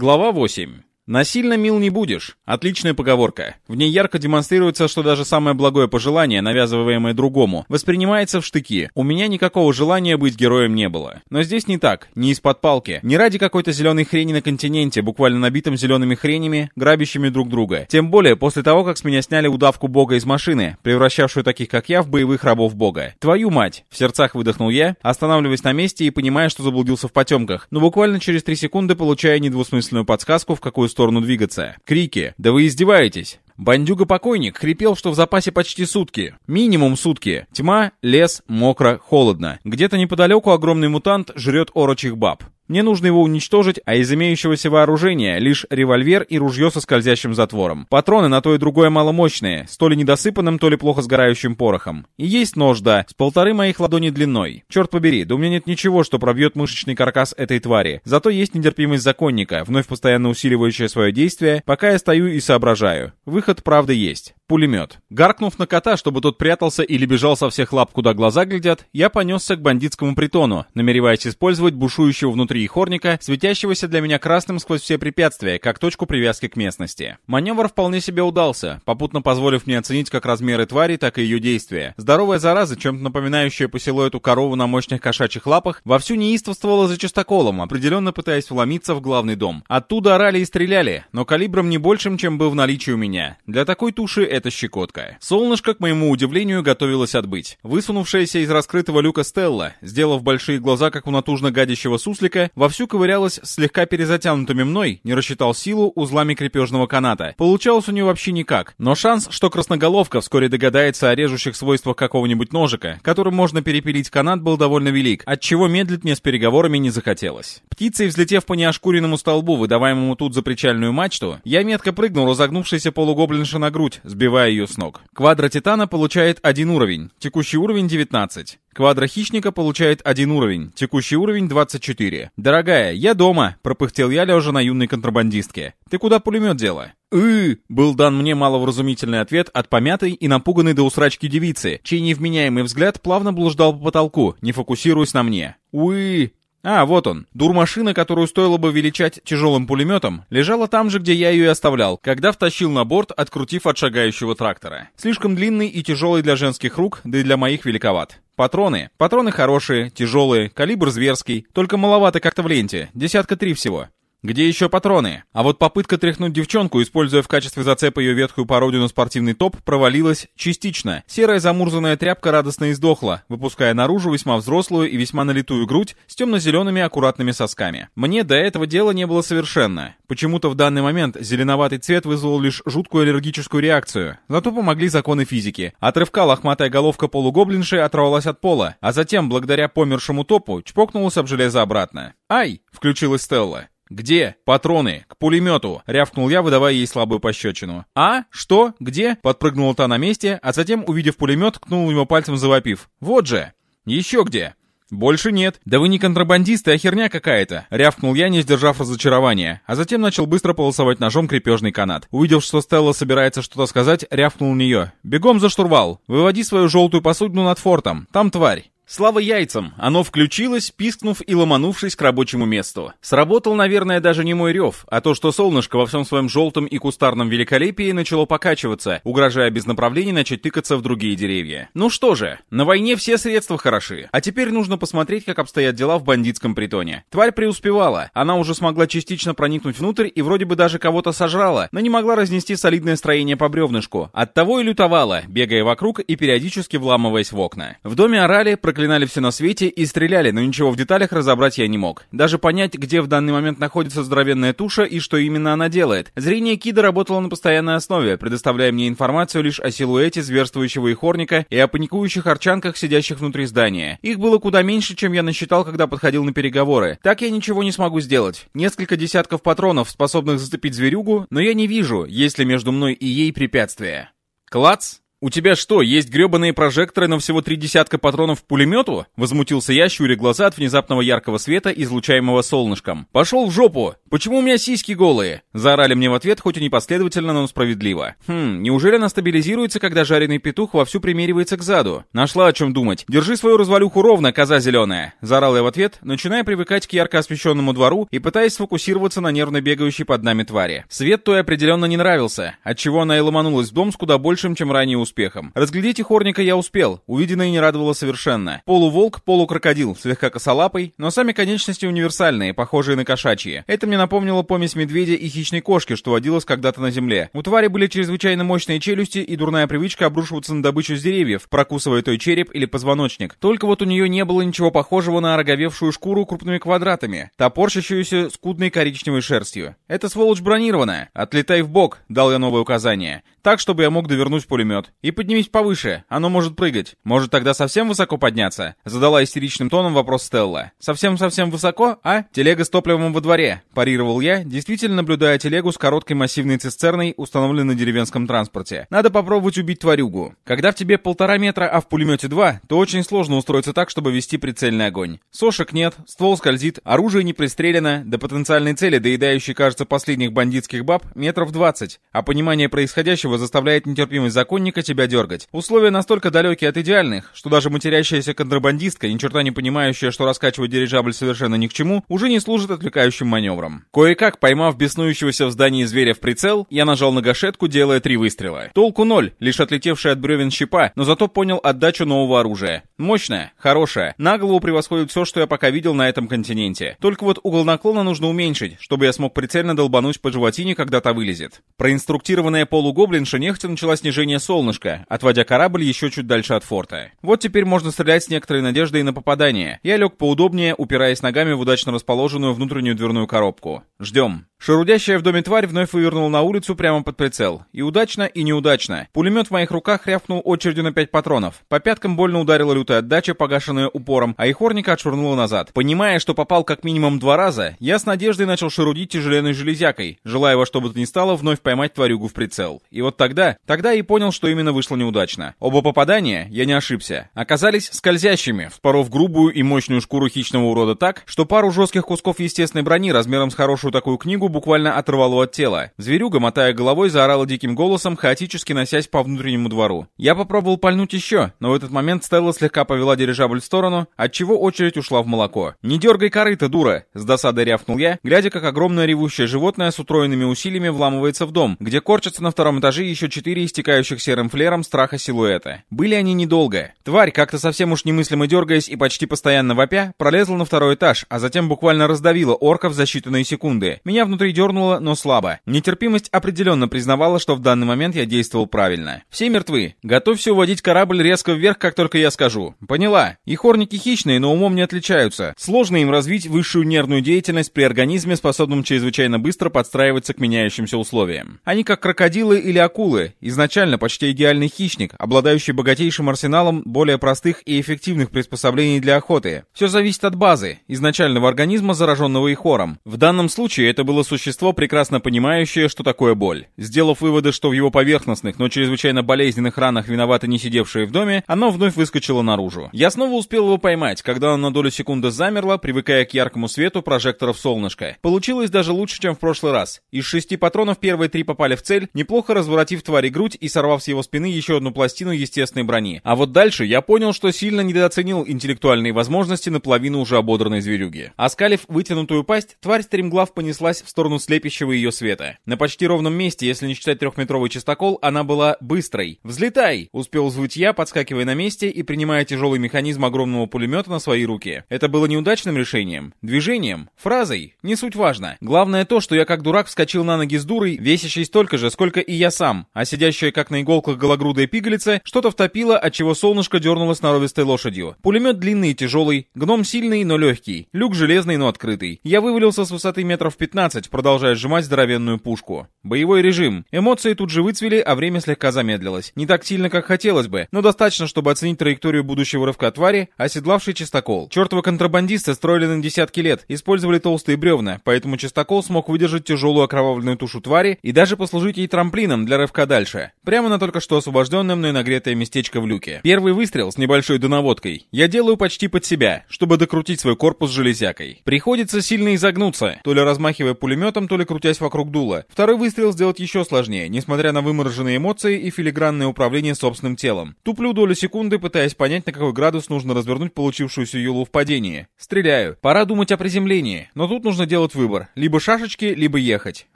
Глава 8. «Насильно мил не будешь» — отличная поговорка. В ней ярко демонстрируется, что даже самое благое пожелание, навязываемое другому, воспринимается в штыки. У меня никакого желания быть героем не было. Но здесь не так, не из-под палки, не ради какой-то зеленой хрени на континенте, буквально набитым зелеными хренями, грабящими друг друга. Тем более после того, как с меня сняли удавку бога из машины, превращавшую таких, как я, в боевых рабов бога. Твою мать! В сердцах выдохнул я, останавливаясь на месте и понимая, что заблудился в потемках, но буквально через три секунды получая недвусмысленную подсказку, в какую сторону двигаться. Крики. «Да вы издеваетесь!» Бандюга-покойник хрипел, что в запасе почти сутки. Минимум сутки. Тьма, лес, мокро, холодно. Где-то неподалеку огромный мутант жрет орочих баб. Мне нужно его уничтожить, а из имеющегося вооружения лишь револьвер и ружье со скользящим затвором. Патроны на то и другое маломощные, с то ли недосыпанным, то ли плохо сгорающим порохом. И есть нож, да, с полторы моих ладони длиной. Черт побери, да у меня нет ничего, что пробьет мышечный каркас этой твари. Зато есть нетерпимость законника, вновь постоянно усиливающая свое действие, пока я стою и соображаю. Выход, правда, есть пулемет. Гаркнув на кота, чтобы тот прятался или бежал со всех лап, куда глаза глядят, я понесся к бандитскому притону, намереваясь использовать бушующего внутри ихорника, светящегося для меня красным сквозь все препятствия, как точку привязки к местности. Маневр вполне себе удался, попутно позволив мне оценить как размеры твари, так и ее действия. Здоровая зараза, чем-то напоминающая по силуэту корову на мощных кошачьих лапах, вовсю неистовствовала за частоколом, определенно пытаясь вломиться в главный дом. Оттуда орали и стреляли, но калибром не большим, чем был в наличии у меня. Для такой туши эта щекотка. Солнышко, к моему удивлению, готовилось отбыть. Высунувшаяся из раскрытого люка Стелла, сделав большие глаза, как у натужно гадящего суслика, вовсю ковырялась слегка перезатянутыми мной, не рассчитал силу узлами крепежного каната. Получалось у нее вообще никак. Но шанс, что красноголовка вскоре догадается о режущих свойствах какого-нибудь ножика, которым можно перепилить канат, был довольно велик, отчего медлить мне с переговорами не захотелось. Птицей, взлетев по неошкуренному столбу, выдаваемому тут за причальную мачту, я метко прыгнул, разогнувшийся полугоблинша на грудь, сбивая сбивая ее с ног. Квадро Титана получает один уровень, текущий уровень 19. Квадро Хищника получает один уровень, текущий уровень 24. «Дорогая, я дома», — пропыхтел я, лежа на юной контрабандистке. «Ты куда пулемет дела?» «Ы!» — был дан мне маловразумительный ответ от помятой и напуганной до усрачки девицы, чей невменяемый взгляд плавно блуждал по потолку, не фокусируясь на мне. «Уи!» А, вот он. Дурмашина, которую стоило бы величать тяжелым пулеметом, лежала там же, где я ее и оставлял, когда втащил на борт, открутив от шагающего трактора. Слишком длинный и тяжелый для женских рук, да и для моих великоват. Патроны. Патроны хорошие, тяжелые, калибр зверский, только маловато как-то в ленте, десятка три всего. Где еще патроны? А вот попытка тряхнуть девчонку, используя в качестве зацепа ее ветхую пародию спортивный топ, провалилась частично. Серая замурзанная тряпка радостно издохла, выпуская наружу весьма взрослую и весьма налитую грудь с темно-зелеными аккуратными сосками. Мне до этого дела не было совершенно. Почему-то в данный момент зеленоватый цвет вызвал лишь жуткую аллергическую реакцию. Зато помогли законы физики. Отрывка лохматая головка полугоблинши оторвалась от пола, а затем, благодаря помершему топу, чпокнулась об железо обратно. «Ай!» — включилась Стелла. «Где? Патроны! К пулемету!» — рявкнул я, выдавая ей слабую пощечину. «А? Что? Где?» — подпрыгнула та на месте, а затем, увидев пулемет, ткнул его пальцем завопив. «Вот же!» «Еще где?» «Больше нет. Да вы не контрабандисты, а херня какая-то!» — рявкнул я, не сдержав разочарования, а затем начал быстро полосовать ножом крепежный канат. Увидев, что Стелла собирается что-то сказать, рявкнул на нее. «Бегом за штурвал! Выводи свою желтую посудину над фортом! Там тварь!» Слава яйцам! Оно включилось, пискнув и ломанувшись к рабочему месту. Сработал, наверное, даже не мой рев, а то, что солнышко во всем своем желтом и кустарном великолепии начало покачиваться, угрожая без направления начать тыкаться в другие деревья. Ну что же, на войне все средства хороши. А теперь нужно посмотреть, как обстоят дела в бандитском притоне. Тварь преуспевала. Она уже смогла частично проникнуть внутрь и вроде бы даже кого-то сожрала, но не могла разнести солидное строение по бревнышку. Оттого и лютовала, бегая вокруг и периодически вламываясь в окна. В доме орали, проклинали все на свете и стреляли, но ничего в деталях разобрать я не мог. Даже понять, где в данный момент находится здоровенная туша и что именно она делает. Зрение Кида работало на постоянной основе, предоставляя мне информацию лишь о силуэте зверствующего ихорника и о паникующих арчанках, сидящих внутри здания. Их было куда меньше, чем я насчитал, когда подходил на переговоры. Так я ничего не смогу сделать. Несколько десятков патронов, способных зацепить зверюгу, но я не вижу, есть ли между мной и ей препятствия. Клац! «У тебя что, есть гребаные прожекторы, но всего три десятка патронов к пулемету?» Возмутился я, щуря глаза от внезапного яркого света, излучаемого солнышком. «Пошел в жопу! «Почему у меня сиськи голые?» Заорали мне в ответ, хоть и непоследовательно, но справедливо. Хм, неужели она стабилизируется, когда жареный петух вовсю примеривается к заду? Нашла о чем думать. «Держи свою развалюху ровно, коза зеленая!» Заорал я в ответ, начиная привыкать к ярко освещенному двору и пытаясь сфокусироваться на нервно бегающей под нами твари. Свет той определенно не нравился, отчего она и ломанулась в дом с куда большим, чем ранее успехом. Разглядеть охорника я успел, увиденное не радовало совершенно. Полуволк, полукрокодил, слегка косолапый, но сами конечности универсальные, похожие на кошачьи. Это мне напомнило помесь медведя и хищной кошки, что водилось когда-то на земле. У твари были чрезвычайно мощные челюсти и дурная привычка обрушиваться на добычу с деревьев, прокусывая той череп или позвоночник. Только вот у нее не было ничего похожего на ороговевшую шкуру крупными квадратами, топорщащуюся скудной коричневой шерстью. Эта сволочь бронированная. Отлетай в бок, дал я новое указание. Так, чтобы я мог довернуть пулемет. И поднимись повыше, оно может прыгать. Может тогда совсем высоко подняться? Задала истеричным тоном вопрос Стелла. Совсем-совсем высоко, а? Телега с топливом во дворе. Парировал я, действительно наблюдая телегу с короткой массивной цистерной, установленной на деревенском транспорте. Надо попробовать убить тварюгу. Когда в тебе полтора метра, а в пулемете два, то очень сложно устроиться так, чтобы вести прицельный огонь. Сошек нет, ствол скользит, оружие не пристрелено, до потенциальной цели, доедающей, кажется, последних бандитских баб, метров двадцать. А понимание происходящего заставляет нетерпимость законника тебя дергать. Условия настолько далекие от идеальных, что даже матерящаяся контрабандистка, ни черта не понимающая, что раскачивать дирижабль совершенно ни к чему, уже не служит отвлекающим маневром. Кое-как, поймав беснующегося в здании зверя в прицел, я нажал на гашетку, делая три выстрела. Толку ноль, лишь отлетевший от бревен щепа, но зато понял отдачу нового оружия. Мощная, хорошая, на голову превосходит все, что я пока видел на этом континенте. Только вот угол наклона нужно уменьшить, чтобы я смог прицельно долбануть по животине, когда та вылезет. Проинструктированная полугоблин Гоблинша нехотя начала снижение солнышка, отводя корабль еще чуть дальше от форта. Вот теперь можно стрелять с некоторой надеждой на попадание. Я лег поудобнее, упираясь ногами в удачно расположенную внутреннюю дверную коробку. Ждем. Шерудящая в доме тварь вновь вывернула на улицу прямо под прицел. И удачно, и неудачно. Пулемет в моих руках рявкнул очередью на пять патронов. По пяткам больно ударила лютая отдача, погашенная упором, а ихорника отшвырнула назад. Понимая, что попал как минимум два раза, я с надеждой начал шерудить тяжеленной железякой, желая во что бы то ни стало вновь поймать тварюгу в прицел. И вот тогда, тогда и понял, что именно вышло неудачно. Оба попадания, я не ошибся, оказались скользящими, вспоров грубую и мощную шкуру хищного урода так, что пару жестких кусков естественной брони размером с хорошую такую книгу буквально оторвало от тела. Зверюга, мотая головой, заорала диким голосом, хаотически носясь по внутреннему двору. Я попробовал пальнуть еще, но в этот момент Стелла слегка повела дирижабль в сторону, отчего очередь ушла в молоко. «Не дергай корыто, дура!» — с досадой рявкнул я, глядя, как огромное ревущее животное с утроенными усилиями вламывается в дом, где корчатся на втором этаже еще четыре истекающих серым флером страха силуэта. Были они недолго. Тварь, как-то совсем уж немыслимо дергаясь и почти постоянно вопя, пролезла на второй этаж, а затем буквально раздавила орков за считанные секунды. Меня внутри внутри дернуло, но слабо. Нетерпимость определенно признавала, что в данный момент я действовал правильно. Все мертвы. Готовься уводить корабль резко вверх, как только я скажу. Поняла. И хорники хищные, но умом не отличаются. Сложно им развить высшую нервную деятельность при организме, способном чрезвычайно быстро подстраиваться к меняющимся условиям. Они как крокодилы или акулы. Изначально почти идеальный хищник, обладающий богатейшим арсеналом более простых и эффективных приспособлений для охоты. Все зависит от базы, изначального организма, зараженного и хором. В данном случае это было существо, прекрасно понимающее, что такое боль. Сделав выводы, что в его поверхностных, но чрезвычайно болезненных ранах виноваты не сидевшие в доме, оно вновь выскочило наружу. Я снова успел его поймать, когда оно на долю секунды замерло, привыкая к яркому свету прожекторов солнышка. Получилось даже лучше, чем в прошлый раз. Из шести патронов первые три попали в цель, неплохо разворотив твари грудь и сорвав с его спины еще одну пластину естественной брони. А вот дальше я понял, что сильно недооценил интеллектуальные возможности наполовину уже ободранной зверюги. Оскалив вытянутую пасть, тварь стремглав понеслась в сторону слепящего ее света. На почти ровном месте, если не считать трехметровый частокол, она была быстрой. «Взлетай!» — успел взвыть я, подскакивая на месте и принимая тяжелый механизм огромного пулемета на свои руки. Это было неудачным решением? Движением? Фразой? Не суть важно. Главное то, что я как дурак вскочил на ноги с дурой, весящей столько же, сколько и я сам, а сидящая как на иголках гологрудая пигалица что-то втопила, отчего солнышко дернулось норовистой лошадью. Пулемет длинный и тяжелый, гном сильный, но легкий, люк железный, но открытый. Я вывалился с высоты метров 15, продолжая сжимать здоровенную пушку. Боевой режим. Эмоции тут же выцвели, а время слегка замедлилось. Не так сильно, как хотелось бы, но достаточно, чтобы оценить траекторию будущего рывка твари, оседлавший чистокол. Чертовы контрабандисты строили на десятки лет, использовали толстые бревна, поэтому чистокол смог выдержать тяжелую окровавленную тушу твари и даже послужить ей трамплином для рывка дальше. Прямо на только что освобожденное мной нагретое местечко в люке. Первый выстрел с небольшой донаводкой я делаю почти под себя, чтобы докрутить свой корпус железякой. Приходится сильно изогнуться, то ли размахивая пулеметом, то ли крутясь вокруг дула. Второй выстрел сделать еще сложнее, несмотря на вымороженные эмоции и филигранное управление собственным телом. Туплю долю секунды, пытаясь понять, на какой градус нужно развернуть получившуюся юлу в падении. Стреляю. Пора думать о приземлении, но тут нужно делать выбор. Либо шашечки, либо ехать.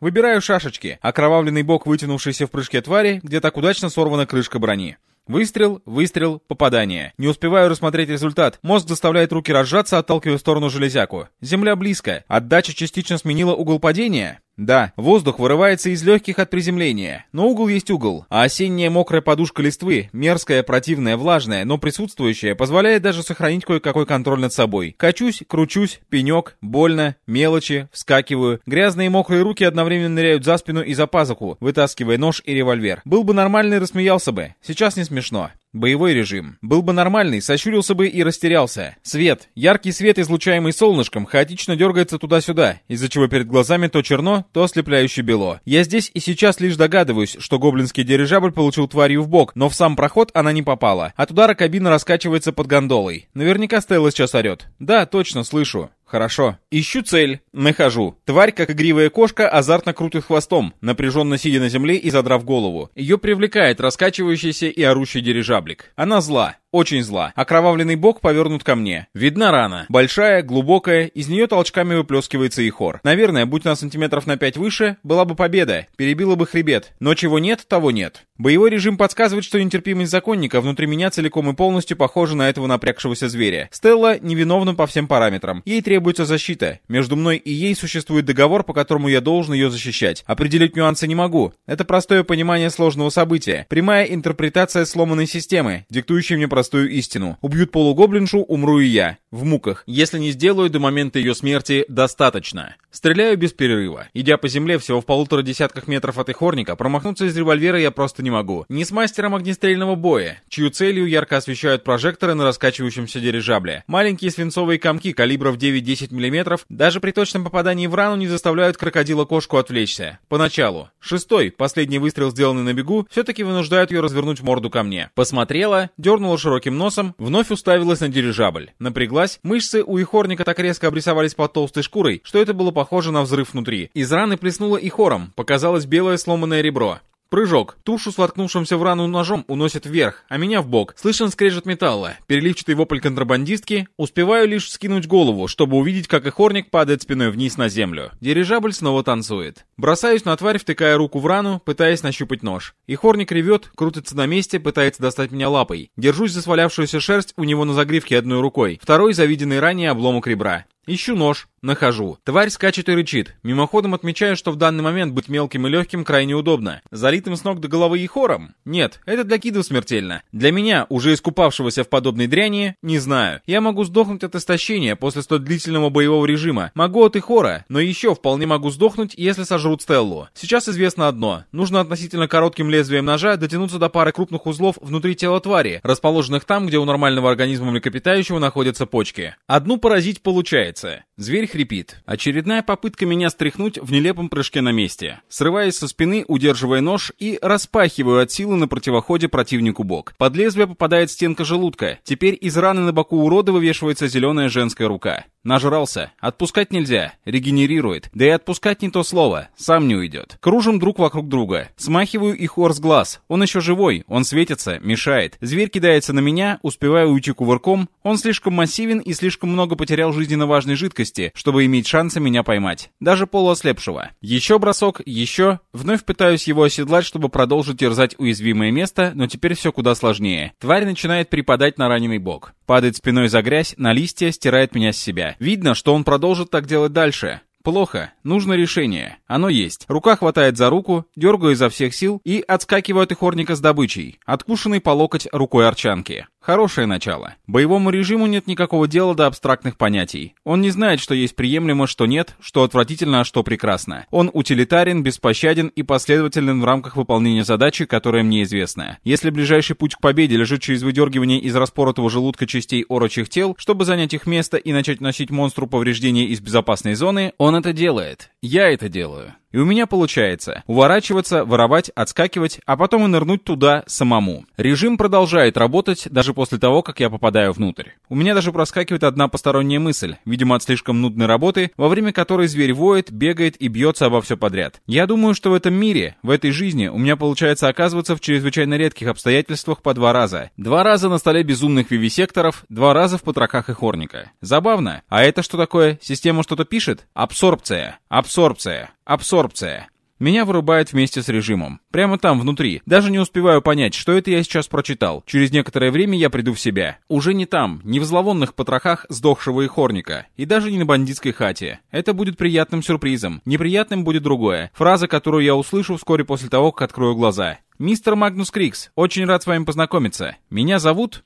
Выбираю шашечки. Окровавленный бок, вытянувшийся в прыжке твари, где так удачно сорвана крышка брони. Выстрел, выстрел, попадание. Не успеваю рассмотреть результат. Мозг заставляет руки разжаться, отталкивая в сторону железяку. Земля близко. Отдача частично сменила угол падения. Да, воздух вырывается из легких от приземления, но угол есть угол, а осенняя мокрая подушка листвы, мерзкая, противная, влажная, но присутствующая, позволяет даже сохранить кое-какой контроль над собой. Качусь, кручусь, пенек, больно, мелочи, вскакиваю. Грязные мокрые руки одновременно ныряют за спину и за пазуху, вытаскивая нож и револьвер. Был бы нормальный, рассмеялся бы. Сейчас не смешно. Боевой режим. Был бы нормальный, сощурился бы и растерялся. Свет. Яркий свет, излучаемый солнышком, хаотично дергается туда-сюда, из-за чего перед глазами то черно, то ослепляюще бело. Я здесь и сейчас лишь догадываюсь, что гоблинский дирижабль получил тварью в бок, но в сам проход она не попала. От удара кабина раскачивается под гондолой. Наверняка Стелла сейчас орет. Да, точно, слышу. Хорошо. Ищу цель. Нахожу. Тварь, как игривая кошка, азартно крутит хвостом, напряженно сидя на земле и задрав голову. Ее привлекает раскачивающийся и орущий дирижаблик. Она зла. Очень зла. Окровавленный бок повернут ко мне. Видна рана. Большая, глубокая, из нее толчками выплескивается и хор. Наверное, будь на сантиметров на 5 выше, была бы победа, перебила бы хребет. Но чего нет, того нет. Боевой режим подсказывает, что нетерпимость законника внутри меня целиком и полностью похожа на этого напрягшегося зверя. Стелла невиновна по всем параметрам. Ей требуется защита. Между мной и ей существует договор, по которому я должен ее защищать. Определить нюансы не могу. Это простое понимание сложного события. Прямая интерпретация сломанной системы, диктующая мне простую истину. Убьют полугоблиншу, умру и я. В муках. Если не сделаю до момента ее смерти, достаточно. Стреляю без перерыва. Идя по земле всего в полутора десятках метров от ихорника, промахнуться из револьвера я просто не могу. Не с мастером огнестрельного боя, чью целью ярко освещают прожекторы на раскачивающемся дирижабле. Маленькие свинцовые комки калибров 9-10 мм даже при точном попадании в рану не заставляют крокодила-кошку отвлечься. Поначалу. Шестой, последний выстрел, сделанный на бегу, все-таки вынуждают ее развернуть морду ко мне. Посмотрела, дернула широким носом, вновь уставилась на дирижабль. Напряглась, мышцы у ихорника так резко обрисовались под толстой шкурой, что это было похоже на взрыв внутри. Из раны плеснуло и хором, показалось белое сломанное ребро. Прыжок. Тушу с воткнувшимся в рану ножом уносит вверх, а меня в бок. Слышен скрежет металла. Переливчатый вопль контрабандистки. Успеваю лишь скинуть голову, чтобы увидеть, как ихорник падает спиной вниз на землю. Дирижабль снова танцует. Бросаюсь на тварь, втыкая руку в рану, пытаясь нащупать нож. Ихорник ревет, крутится на месте, пытается достать меня лапой. Держусь за свалявшуюся шерсть у него на загривке одной рукой. Второй, завиденный ранее обломок ребра. Ищу нож, нахожу. Тварь скачет и рычит. Мимоходом отмечаю, что в данный момент быть мелким и легким крайне удобно. Залитым с ног до головы и хором? Нет, это для кидов смертельно. Для меня, уже искупавшегося в подобной дряни, не знаю. Я могу сдохнуть от истощения после столь длительного боевого режима. Могу от ихора, но еще вполне могу сдохнуть, если сожрут Стеллу. Сейчас известно одно. Нужно относительно коротким лезвием ножа дотянуться до пары крупных узлов внутри тела твари, расположенных там, где у нормального организма млекопитающего находятся почки. Одну поразить получается. Зверь хрипит. Очередная попытка меня стряхнуть в нелепом прыжке на месте. Срываясь со спины, удерживая нож и распахиваю от силы на противоходе противнику бок. Под лезвие попадает стенка желудка. Теперь из раны на боку урода вывешивается зеленая женская рука. Нажрался. Отпускать нельзя. Регенерирует. Да и отпускать не то слово. Сам не уйдет. Кружим друг вокруг друга. Смахиваю их ор с глаз. Он еще живой. Он светится. Мешает. Зверь кидается на меня. Успеваю уйти кувырком. Он слишком массивен и слишком много потерял жизненно важной жидкости, чтобы иметь шансы меня поймать. Даже полуослепшего. Еще бросок. Еще. Вновь пытаюсь его оседлать, чтобы продолжить терзать уязвимое место, но теперь все куда сложнее. Тварь начинает припадать на раненый бок. Падает спиной за грязь, на листья, стирает меня с себя. Видно, что он продолжит так делать дальше. Плохо. Нужно решение. Оно есть. Рука хватает за руку, дергаю изо всех сил и отскакиваю от ихорника с добычей, откушенный по локоть рукой арчанки. Хорошее начало. Боевому режиму нет никакого дела до абстрактных понятий. Он не знает, что есть приемлемо, что нет, что отвратительно, а что прекрасно. Он утилитарен, беспощаден и последователен в рамках выполнения задачи, которая мне известна. Если ближайший путь к победе лежит через выдергивание из распоротого желудка частей орочих тел, чтобы занять их место и начать носить монстру повреждения из безопасной зоны, он это делает. Я это делаю. И у меня получается уворачиваться, воровать, отскакивать, а потом и нырнуть туда самому. Режим продолжает работать даже после того, как я попадаю внутрь. У меня даже проскакивает одна посторонняя мысль, видимо от слишком нудной работы, во время которой зверь воет, бегает и бьется обо все подряд. Я думаю, что в этом мире, в этой жизни, у меня получается оказываться в чрезвычайно редких обстоятельствах по два раза. Два раза на столе безумных вивисекторов, два раза в потрохах и хорника. Забавно. А это что такое? Система что-то пишет? Абсорбция. Абсорбция. Абсорбция. Меня вырубает вместе с режимом. Прямо там, внутри. Даже не успеваю понять, что это я сейчас прочитал. Через некоторое время я приду в себя. Уже не там, не в зловонных потрохах сдохшего ихорника. И даже не на бандитской хате. Это будет приятным сюрпризом. Неприятным будет другое. Фраза, которую я услышу вскоре после того, как открою глаза. «Мистер Магнус Крикс, очень рад с вами познакомиться. Меня зовут...»